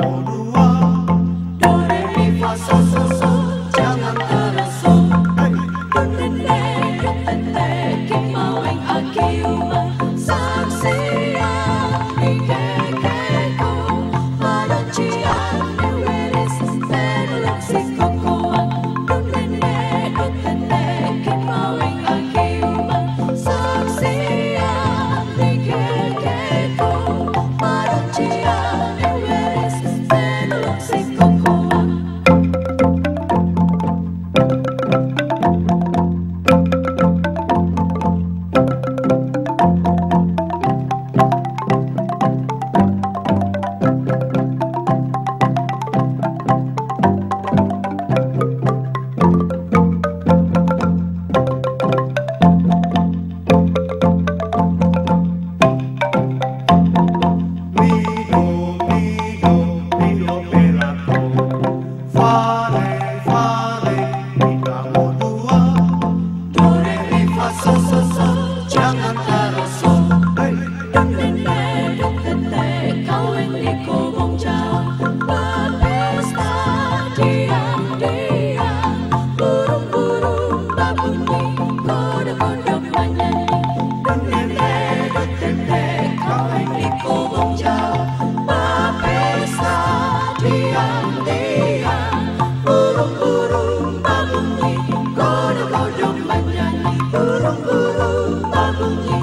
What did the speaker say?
on. Kau Dian-dian Burung-burung bangun, koro-koro menyanyi. Burung-burung bangun.